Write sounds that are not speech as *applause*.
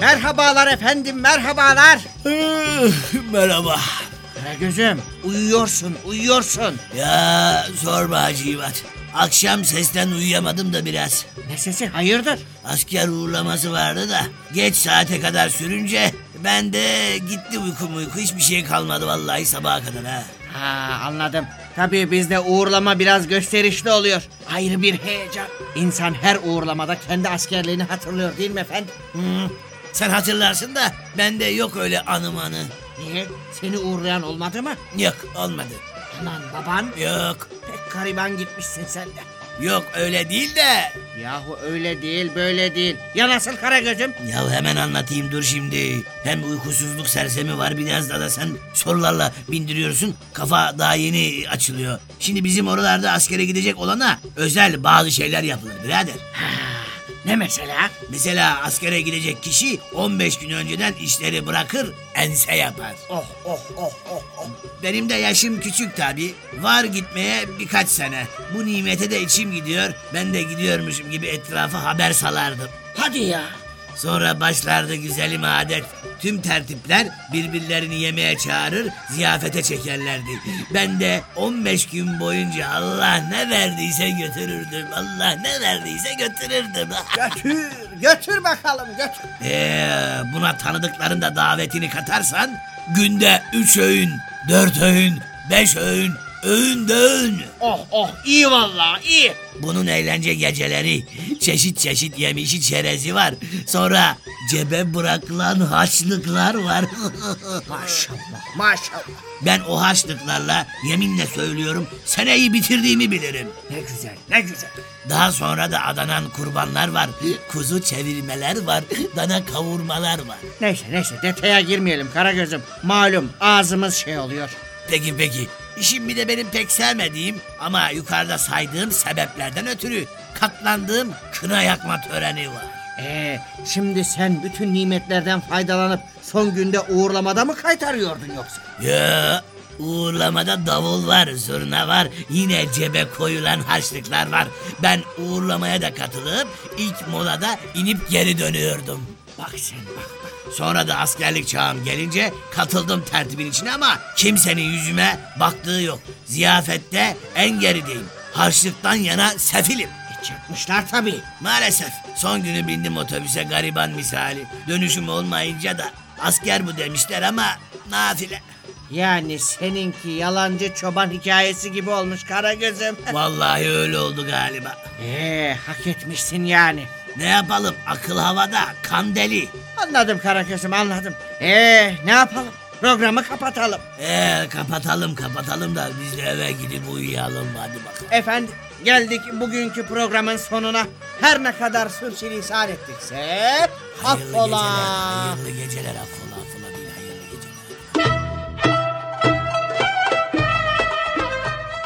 Merhabalar efendim merhabalar. Merhaba. Karagöz'üm uyuyorsun uyuyorsun. Ya sorma Hacivat. Akşam sesten uyuyamadım da biraz. Ne sesi hayırdır? Asker uğurlaması vardı da geç saate kadar sürünce ben de gitti uykum uyku hiçbir şey kalmadı vallahi sabaha kadar ha. Ha anladım. Tabii bizde uğurlama biraz gösterişli oluyor. Ayrı bir heyecan. İnsan her uğurlamada kendi askerliğini hatırlıyor değil mi efendim? Hı, sen hatırlarsın da bende yok öyle anı manı. Niye? Seni uğurlayan olmadı mı? Yok olmadı. Anan baban Yok. pek gariban gitmişsin sen de. Yok öyle değil de. Yahu öyle değil böyle değil. Ya nasıl Karagöz'üm? Ya hemen anlatayım dur şimdi. Hem uykusuzluk sersemi var biraz da da sen sorularla bindiriyorsun. Kafa daha yeni açılıyor. Şimdi bizim oralarda askere gidecek olana özel bazı şeyler yapılır birader. Ne mesela? Mesela askere gidecek kişi 15 gün önceden işleri bırakır, ense yapar. Oh oh oh oh oh. Benim de yaşım küçük tabi. Var gitmeye birkaç sene. Bu nimete de içim gidiyor. Ben de gidiyormuşum gibi etrafa haber salardım. Hadi ya. Sonra başlardı güzelim adet. Tüm tertipler birbirlerini yemeğe çağırır, ziyafete çekerlerdi. Ben de 15 gün boyunca Allah ne verdiyse götürürdüm. Allah ne verdiyse götürürdüm. *laughs* Götür götür bakalım götür. Ee, buna tanıdıkların da davetini katarsan günde üç öğün, dört öğün, beş öğün, öğün de öğün. Oh oh iyi vallahi iyi. Bunun eğlence geceleri, çeşit çeşit yemişi çerezi var. Sonra cebe bırakılan haçlıklar var. *laughs* Maşallah maşallah. ben o haçlıklarla yeminle söylüyorum seneyi bitirdiğimi bilirim. Ne güzel ne güzel. Daha sonra da adanan kurbanlar var. Kuzu çevirmeler var. Dana kavurmalar var. Neyse neyse detaya girmeyelim Karagöz'üm. Malum ağzımız şey oluyor. Peki peki. İşim bir de benim pek sevmediğim ama yukarıda saydığım sebeplerden ötürü katlandığım kına yakma töreni var. Ee, şimdi sen bütün nimetlerden faydalanıp son günde uğurlamada mı kaytarıyordun yoksa? Ya uğurlamada davul var, zurna var, yine cebe koyulan harçlıklar var. Ben uğurlamaya da katılıp ilk molada inip geri dönüyordum. Bak sen bak. Sonra da askerlik çağım gelince katıldım tertibin içine ama kimsenin yüzüme baktığı yok. Ziyafette en gerideyim. Harçlıktan yana sefilim. Hiç yapmışlar tabii. Maalesef son günü bindim otobüse gariban misali. Dönüşüm olmayınca da asker bu demişler ama nafile. Yani seninki yalancı çoban hikayesi gibi olmuş Karagöz'üm. Vallahi öyle oldu galiba. Ee, hak etmişsin yani. Ne yapalım akıl havada kan deli. Anladım Karagöz'üm anladım. Ee, ne yapalım? Programı kapatalım. Ee, kapatalım kapatalım da biz de eve gidip uyuyalım hadi bakalım. Efendim geldik bugünkü programın sonuna. Her ne kadar sürçülisan ettikse Hayırlı geceler, affola. hayırlı geceler affola